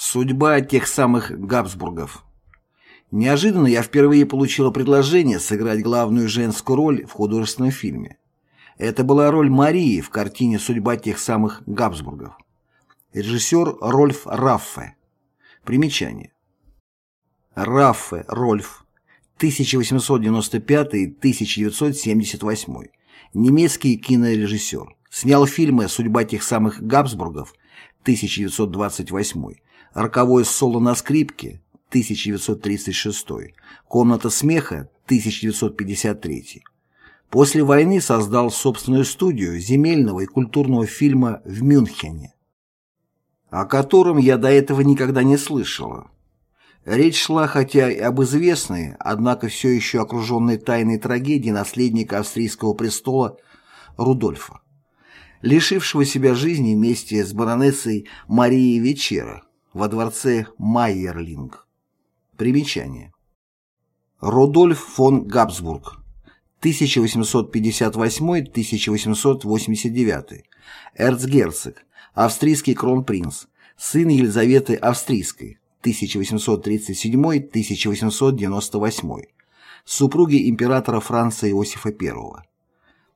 Судьба тех самых Габсбургов. Неожиданно я впервые получила предложение сыграть главную женскую роль в художественном фильме. Это была роль Марии в картине «Судьба тех самых Габсбургов». Режиссер Рольф Раффе. Примечание. Раффе Рольф, 1895-1978. Немецкий кинорежиссер. Снял фильмы «Судьба тех самых Габсбургов» 1928, «Роковое соло на скрипке» 1936, «Комната смеха» 1953. После войны создал собственную студию земельного и культурного фильма в Мюнхене, о котором я до этого никогда не слышала. Речь шла хотя и об известной, однако все еще окруженной тайной трагедии наследника австрийского престола Рудольфа лишившего себя жизни вместе с баронессой Марией Вечера во дворце Майерлинг. Примечание. Рудольф фон Габсбург, 1858-1889, эрцгерцог, австрийский кронпринц, сын Елизаветы Австрийской, 1837-1898, супруги императора Франца Иосифа I.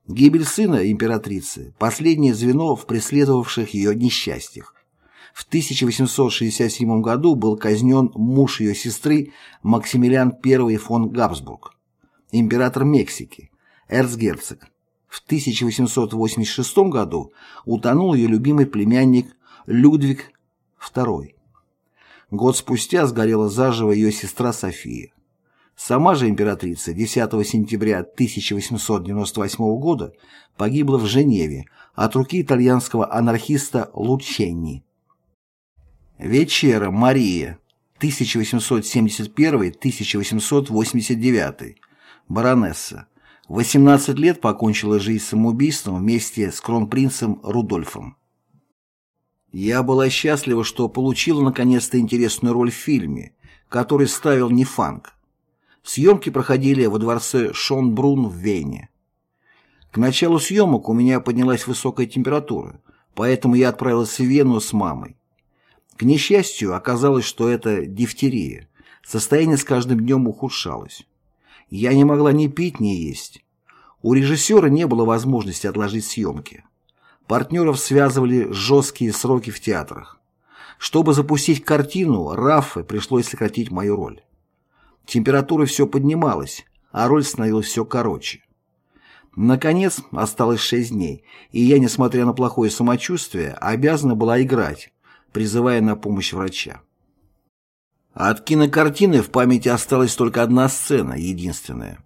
Гибель сына императрицы – последнее звено в преследовавших ее несчастьях. В 1867 году был казнен муж ее сестры Максимилиан I фон Габсбург, император Мексики, эрцгерцог. В 1886 году утонул ее любимый племянник Людвиг II. Год спустя сгорела заживо ее сестра София. Сама же императрица 10 сентября 1898 года погибла в Женеве от руки итальянского анархиста Лученни. Вечера Мария 1871-1889 баронесса 18 лет покончила жизнь самоубийством вместе с кронпринцем Рудольфом. Я была счастлива, что получила наконец-то интересную роль в фильме, который ставил не фанк, Съемки проходили во дворце Шонбрун в Вене. К началу съемок у меня поднялась высокая температура, поэтому я отправилась в Вену с мамой. К несчастью, оказалось, что это дифтерия. Состояние с каждым днем ухудшалось. Я не могла ни пить, ни есть. У режиссера не было возможности отложить съемки. Партнеров связывали жесткие сроки в театрах. Чтобы запустить картину, Раффе пришлось сократить мою роль. Температура все поднималась, а роль становилась все короче. Наконец, осталось шесть дней, и я, несмотря на плохое самочувствие, обязана была играть, призывая на помощь врача. От кинокартины в памяти осталась только одна сцена, единственная.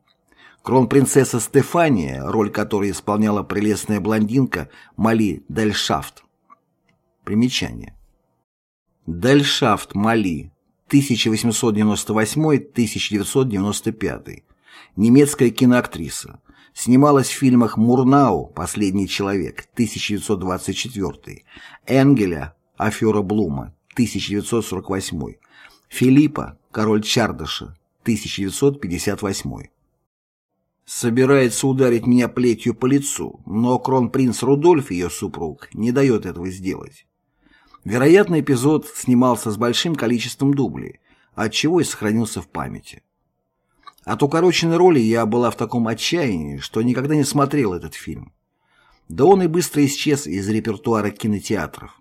Кронпринцесса Стефания, роль которой исполняла прелестная блондинка Мали Дальшафт. Примечание. Дальшафт Мали 1898-1995. Немецкая киноактриса. Снималась в фильмах «Мурнау. Последний человек» 1924, «Энгеля. Афера Блума» 1948, «Филиппа. Король Чардаша» 1958. Собирается ударить меня плетью по лицу, но кронпринц Рудольф, ее супруг, не дает этого сделать. Вероятно, эпизод снимался с большим количеством дублей, отчего и сохранился в памяти. От укороченной роли я была в таком отчаянии, что никогда не смотрел этот фильм. Да он и быстро исчез из репертуара кинотеатров.